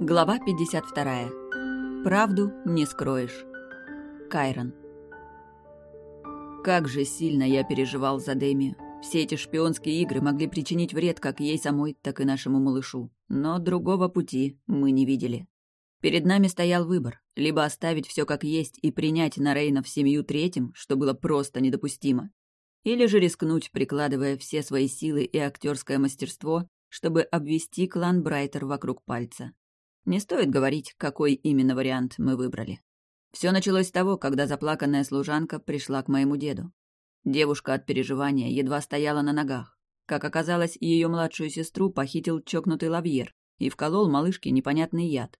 Глава 52. Правду не скроешь. Кайрон. Как же сильно я переживал за Дэми. Все эти шпионские игры могли причинить вред как ей самой, так и нашему малышу. Но другого пути мы не видели. Перед нами стоял выбор – либо оставить все как есть и принять Нарейна в семью третьим, что было просто недопустимо, или же рискнуть, прикладывая все свои силы и актерское мастерство, чтобы обвести клан Брайтер вокруг пальца. Не стоит говорить, какой именно вариант мы выбрали. Все началось с того, когда заплаканная служанка пришла к моему деду. Девушка от переживания едва стояла на ногах. Как оказалось, ее младшую сестру похитил чокнутый лавьер и вколол малышке непонятный яд,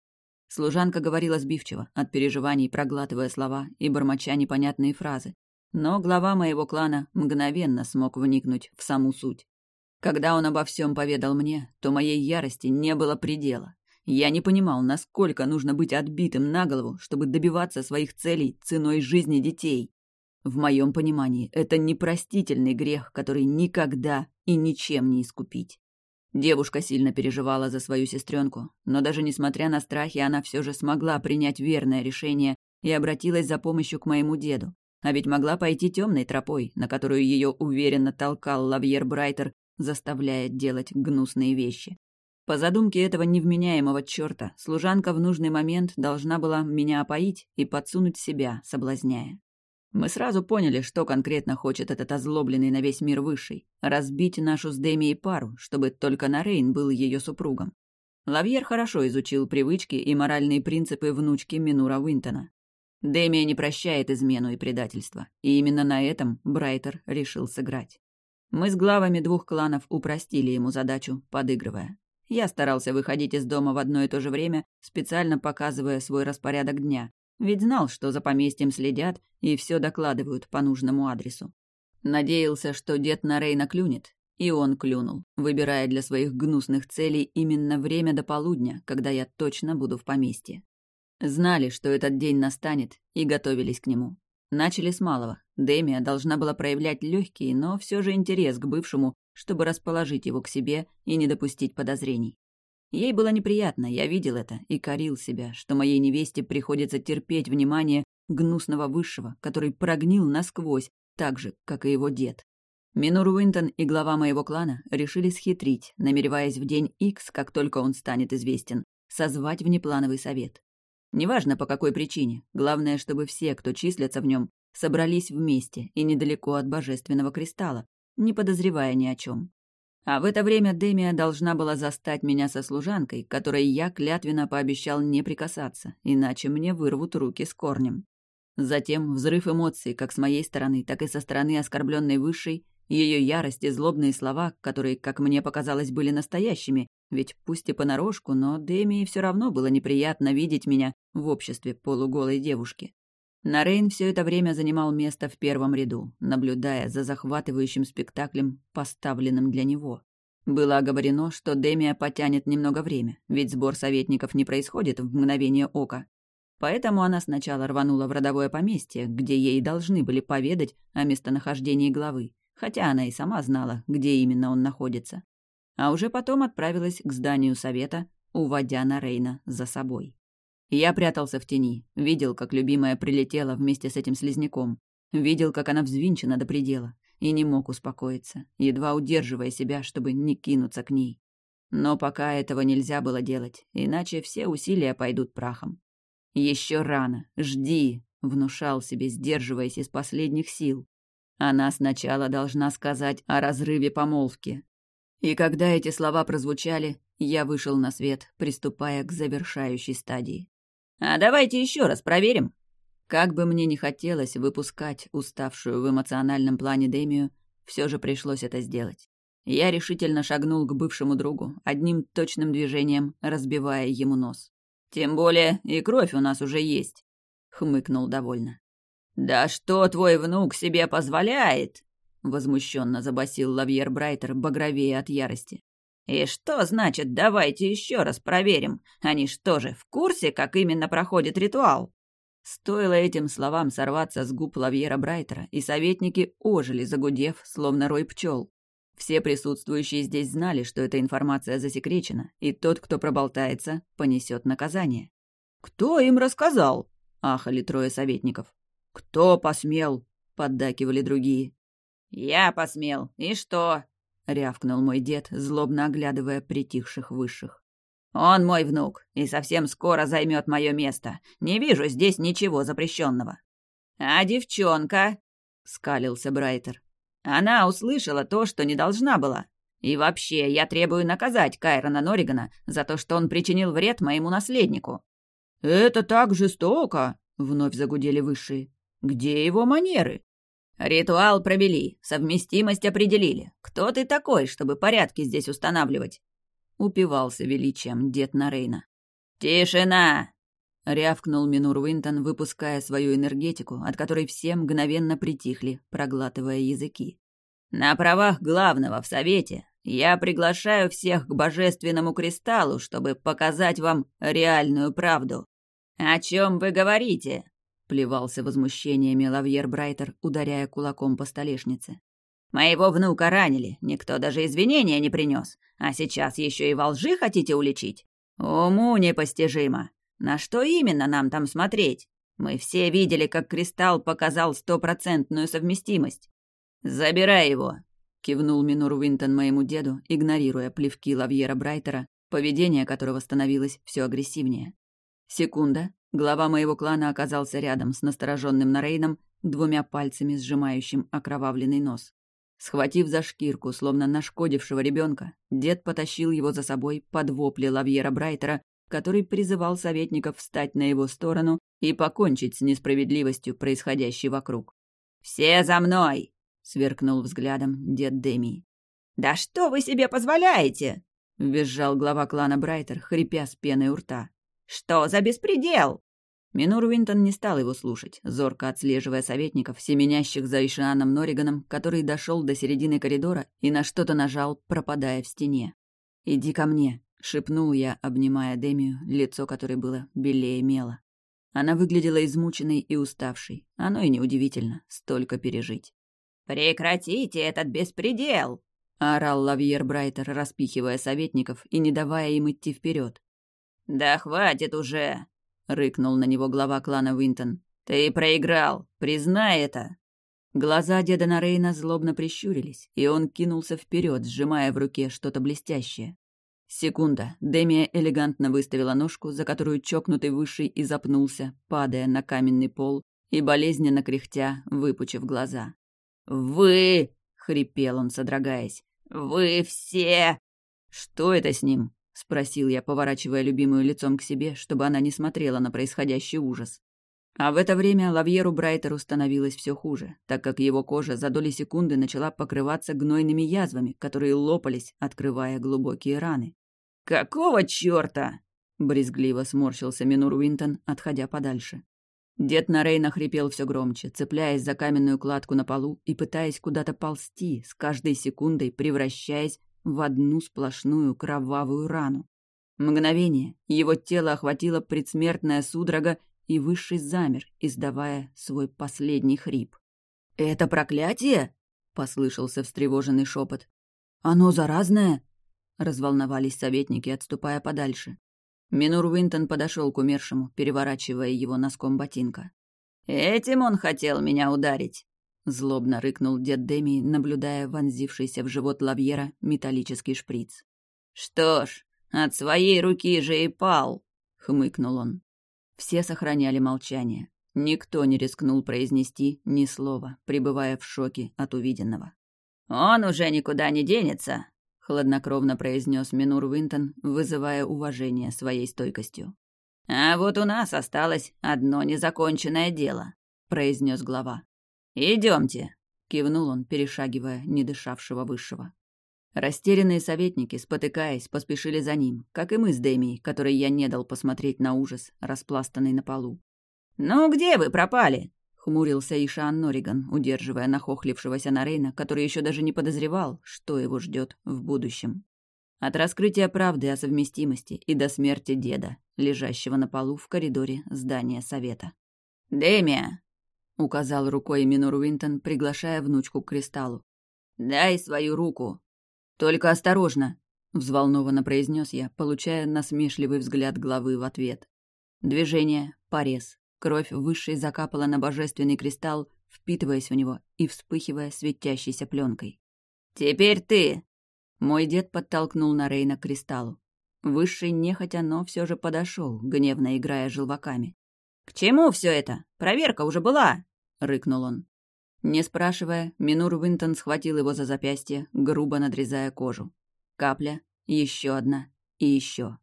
Служанка говорила сбивчиво, от переживаний проглатывая слова и бормоча непонятные фразы. Но глава моего клана мгновенно смог вникнуть в саму суть. Когда он обо всем поведал мне, то моей ярости не было предела. Я не понимал, насколько нужно быть отбитым на голову, чтобы добиваться своих целей ценой жизни детей. В моем понимании, это непростительный грех, который никогда и ничем не искупить. Девушка сильно переживала за свою сестренку, но даже несмотря на страхи, она все же смогла принять верное решение и обратилась за помощью к моему деду. А ведь могла пойти темной тропой, на которую ее уверенно толкал Лавьер Брайтер, заставляя делать гнусные вещи. По задумке этого невменяемого черта, служанка в нужный момент должна была меня опоить и подсунуть себя, соблазняя. Мы сразу поняли, что конкретно хочет этот озлобленный на весь мир высший — разбить нашу с Демией пару, чтобы только Нарейн был ее супругом. Лавьер хорошо изучил привычки и моральные принципы внучки Минура Уинтона. Демия не прощает измену и предательство, и именно на этом Брайтер решил сыграть. Мы с главами двух кланов упростили ему задачу, подыгрывая. Я старался выходить из дома в одно и то же время, специально показывая свой распорядок дня, ведь знал, что за поместьем следят и все докладывают по нужному адресу. Надеялся, что дед на Рейна клюнет, и он клюнул, выбирая для своих гнусных целей именно время до полудня, когда я точно буду в поместье. Знали, что этот день настанет, и готовились к нему. Начали с малого. Демия должна была проявлять легкий, но все же интерес к бывшему, чтобы расположить его к себе и не допустить подозрений. Ей было неприятно, я видел это и корил себя, что моей невесте приходится терпеть внимание гнусного высшего, который прогнил насквозь, так же, как и его дед. Минур Уинтон и глава моего клана решили схитрить, намереваясь в день Икс, как только он станет известен, созвать внеплановый совет. Неважно, по какой причине, главное, чтобы все, кто числятся в нем, собрались вместе и недалеко от Божественного Кристалла, не подозревая ни о чем. А в это время Демия должна была застать меня со служанкой, которой я клятвенно пообещал не прикасаться, иначе мне вырвут руки с корнем. Затем взрыв эмоций как с моей стороны, так и со стороны оскорбленной высшей, ее ярость и злобные слова, которые, как мне показалось, были настоящими, ведь пусть и понарошку, но Демии все равно было неприятно видеть меня в обществе полуголой девушки. Нарейн все это время занимал место в первом ряду, наблюдая за захватывающим спектаклем, поставленным для него. Было оговорено, что Демия потянет немного время, ведь сбор советников не происходит в мгновение ока. Поэтому она сначала рванула в родовое поместье, где ей должны были поведать о местонахождении главы, хотя она и сама знала, где именно он находится. А уже потом отправилась к зданию совета, уводя Нарейна за собой. Я прятался в тени, видел, как любимая прилетела вместе с этим слизняком, видел, как она взвинчена до предела, и не мог успокоиться, едва удерживая себя, чтобы не кинуться к ней. Но пока этого нельзя было делать, иначе все усилия пойдут прахом. Еще рано, жди, внушал себе, сдерживаясь из последних сил. Она сначала должна сказать о разрыве помолвки. И когда эти слова прозвучали, я вышел на свет, приступая к завершающей стадии. А давайте еще раз проверим. Как бы мне ни хотелось выпускать уставшую в эмоциональном плане Демию, все же пришлось это сделать. Я решительно шагнул к бывшему другу, одним точным движением разбивая ему нос. «Тем более и кровь у нас уже есть», — хмыкнул довольно. «Да что твой внук себе позволяет?» — возмущенно забасил Лавьер Брайтер, багровее от ярости. «И что значит «давайте еще раз проверим»? Они что же, в курсе, как именно проходит ритуал?» Стоило этим словам сорваться с губ Лавьера Брайтера, и советники ожили, загудев, словно рой пчел. Все присутствующие здесь знали, что эта информация засекречена, и тот, кто проболтается, понесет наказание. «Кто им рассказал?» — ахали трое советников. «Кто посмел?» — поддакивали другие. «Я посмел. И что?» — рявкнул мой дед, злобно оглядывая притихших высших. «Он мой внук, и совсем скоро займет мое место. Не вижу здесь ничего запрещенного». «А девчонка?» — скалился Брайтер. «Она услышала то, что не должна была. И вообще, я требую наказать Кайрона Норригана за то, что он причинил вред моему наследнику». «Это так жестоко!» — вновь загудели высшие. «Где его манеры?» «Ритуал провели, совместимость определили. Кто ты такой, чтобы порядки здесь устанавливать?» Упивался величием дед Нарейна. «Тишина!» — рявкнул Минур Уинтон, выпуская свою энергетику, от которой все мгновенно притихли, проглатывая языки. «На правах главного в Совете я приглашаю всех к Божественному Кристаллу, чтобы показать вам реальную правду. О чем вы говорите?» Плевался возмущениями Лавьер Брайтер, ударяя кулаком по столешнице. «Моего внука ранили, никто даже извинения не принес, а сейчас еще и во лжи хотите уличить? Уму непостижимо. На что именно нам там смотреть? Мы все видели, как Кристалл показал стопроцентную совместимость. Забирай его!» — кивнул Минур Уинтон моему деду, игнорируя плевки Лавьера Брайтера, поведение которого становилось все агрессивнее. Секунда, Глава моего клана оказался рядом с настороженным Нарейном, двумя пальцами сжимающим окровавленный нос. Схватив за шкирку, словно нашкодившего ребенка, дед потащил его за собой под вопли Лавьера Брайтера, который призывал советников встать на его сторону и покончить с несправедливостью, происходящей вокруг. «Все за мной!» — сверкнул взглядом дед Деми. «Да что вы себе позволяете?» — визжал глава клана Брайтер, хрипя с пеной у рта. «Что за беспредел?» Минур Уинтон не стал его слушать, зорко отслеживая советников, семенящих за Ишианом Норриганом, который дошел до середины коридора и на что-то нажал, пропадая в стене. «Иди ко мне», — шепнул я, обнимая Демию, лицо которой было белее мела. Она выглядела измученной и уставшей. Оно и неудивительно, столько пережить. «Прекратите этот беспредел!» — орал Лавьер Брайтер, распихивая советников и не давая им идти вперед. «Да хватит уже!» — рыкнул на него глава клана Уинтон. «Ты проиграл! Признай это!» Глаза деда Нарейна злобно прищурились, и он кинулся вперед, сжимая в руке что-то блестящее. Секунда. Демия элегантно выставила ножку, за которую чокнутый высший и запнулся, падая на каменный пол и болезненно кряхтя, выпучив глаза. «Вы!» — хрипел он, содрогаясь. «Вы все!» «Что это с ним?» — спросил я, поворачивая любимую лицом к себе, чтобы она не смотрела на происходящий ужас. А в это время Лавьеру Брайтеру становилось все хуже, так как его кожа за доли секунды начала покрываться гнойными язвами, которые лопались, открывая глубокие раны. «Какого чёрта?» — брезгливо сморщился Минур Уинтон, отходя подальше. Дед Нарей хрипел все громче, цепляясь за каменную кладку на полу и пытаясь куда-то ползти, с каждой секундой превращаясь в одну сплошную кровавую рану. Мгновение его тело охватило предсмертная судорога, и Высший замер, издавая свой последний хрип. «Это проклятие?» — послышался встревоженный шепот. «Оно заразное?» — разволновались советники, отступая подальше. Минур Уинтон подошел к умершему, переворачивая его носком ботинка. «Этим он хотел меня ударить!» Злобно рыкнул дед Деми, наблюдая вонзившийся в живот Лавьера металлический шприц. «Что ж, от своей руки же и пал!» — хмыкнул он. Все сохраняли молчание. Никто не рискнул произнести ни слова, пребывая в шоке от увиденного. «Он уже никуда не денется!» — хладнокровно произнес Минур Винтон, вызывая уважение своей стойкостью. «А вот у нас осталось одно незаконченное дело», — произнес глава. «Идемте», — кивнул он, перешагивая недышавшего высшего. Растерянные советники, спотыкаясь, поспешили за ним, как и мы с Дэмией, которой я не дал посмотреть на ужас, распластанный на полу. «Ну где вы пропали?» — хмурился Ишан Нориган, удерживая нахохлившегося Нарейна, который еще даже не подозревал, что его ждет в будущем. От раскрытия правды о совместимости и до смерти деда, лежащего на полу в коридоре здания совета. «Дэмия!» — указал рукой Минор Уинтон, приглашая внучку к кристаллу. «Дай свою руку!» Только осторожно!» — взволнованно произнес я, получая насмешливый взгляд главы в ответ. Движение, порез. Кровь высшей закапала на божественный кристалл, впитываясь в него и вспыхивая светящейся пленкой. «Теперь ты!» Мой дед подтолкнул на Рейна к кристаллу. Высший нехотя, но все же подошел, гневно играя желваками. «К чему все это? Проверка уже была!» — рыкнул он. Не спрашивая, Минур Винтон схватил его за запястье, грубо надрезая кожу. Капля, еще одна и еще.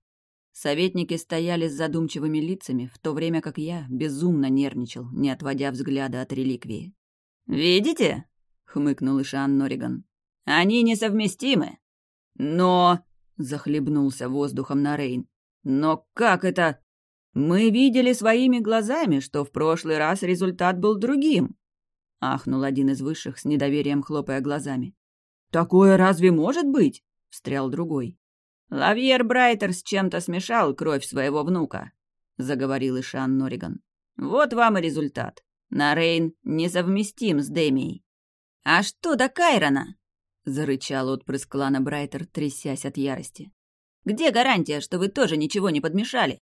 Советники стояли с задумчивыми лицами, в то время как я безумно нервничал, не отводя взгляда от реликвии. «Видите?» — хмыкнул Ишан Нориган. «Они несовместимы». «Но...» — захлебнулся воздухом на Рейн. «Но как это...» «Мы видели своими глазами, что в прошлый раз результат был другим», — ахнул один из высших с недоверием, хлопая глазами. «Такое разве может быть?» — встрял другой. «Лавьер Брайтер с чем-то смешал кровь своего внука», — заговорил Ишан Нориган. «Вот вам и результат. Нарейн несовместим с Демией». «А что до Кайрона?» — зарычал отпрыск клана Брайтер, трясясь от ярости. «Где гарантия, что вы тоже ничего не подмешали?»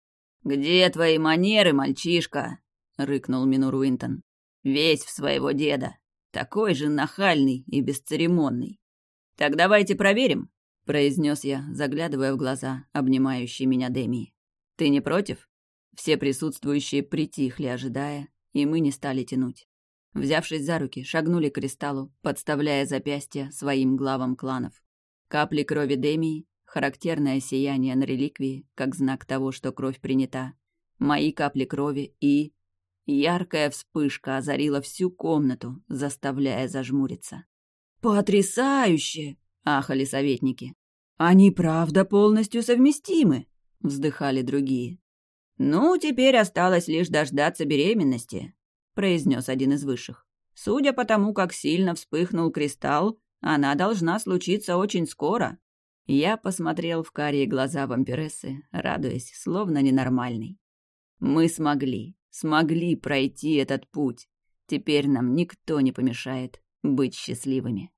«Где твои манеры, мальчишка?» — рыкнул Минур Уинтон. «Весь в своего деда. Такой же нахальный и бесцеремонный. Так давайте проверим, произнес я, заглядывая в глаза, обнимающие меня Деми. «Ты не против?» Все присутствующие притихли, ожидая, и мы не стали тянуть. Взявшись за руки, шагнули к кристаллу, подставляя запястья своим главам кланов. Капли крови Демии, характерное сияние на реликвии, как знак того, что кровь принята, мои капли крови и... Яркая вспышка озарила всю комнату, заставляя зажмуриться. «Потрясающе!» ахали советники. «Они правда полностью совместимы», — вздыхали другие. «Ну, теперь осталось лишь дождаться беременности», — произнес один из высших. «Судя по тому, как сильно вспыхнул кристалл, она должна случиться очень скоро». Я посмотрел в карие глаза вампирессы, радуясь, словно ненормальный. «Мы смогли, смогли пройти этот путь. Теперь нам никто не помешает быть счастливыми».